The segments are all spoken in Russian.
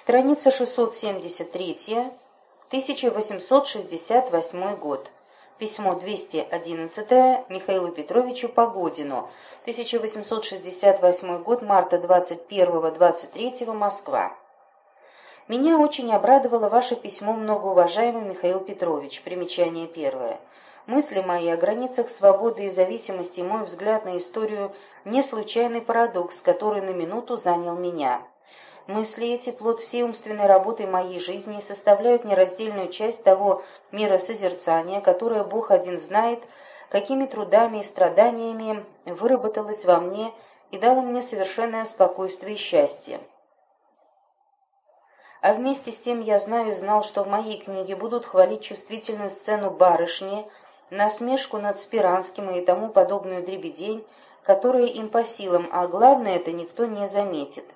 Страница 673, 1868 год. Письмо 211 Михаилу Петровичу Погодину, 1868 год, марта 21-23, Москва. Меня очень обрадовало ваше письмо, многоуважаемый Михаил Петрович. Примечание первое. Мысли мои о границах свободы и зависимости мой взгляд на историю – не случайный парадокс, который на минуту занял меня. Мысли эти, плод всей умственной работы моей жизни, составляют нераздельную часть того миросозерцания, которое Бог один знает, какими трудами и страданиями выработалось во мне и дало мне совершенное спокойствие и счастье. А вместе с тем я знаю и знал, что в моей книге будут хвалить чувствительную сцену барышни, насмешку над Спиранским и тому подобную дребедень, которая им по силам, а главное это никто не заметит.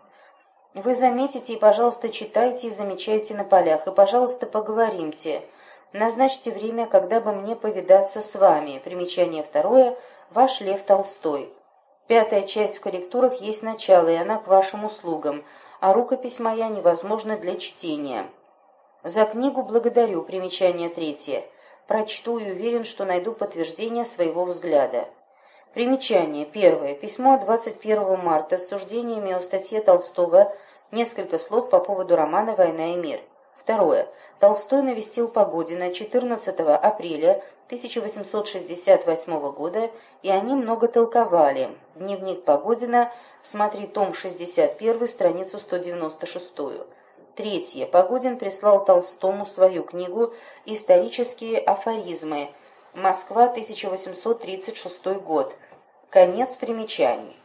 Вы заметите и, пожалуйста, читайте и замечайте на полях, и, пожалуйста, поговоримте. Назначьте время, когда бы мне повидаться с вами. Примечание второе. Ваш Лев Толстой. Пятая часть в корректурах есть начало, и она к вашим услугам, а рукопись моя невозможна для чтения. За книгу благодарю. Примечание третье. Прочту и уверен, что найду подтверждение своего взгляда. Примечание. Первое. Письмо 21 марта с суждениями о статье Толстого «Несколько слов по поводу романа «Война и мир». Второе. Толстой навестил Погодина 14 апреля 1868 года, и они много толковали. Дневник Погодина, смотри том 61, страницу 196. Третье. Погодин прислал Толстому свою книгу «Исторические афоризмы», Москва, 1836 год. Конец примечаний.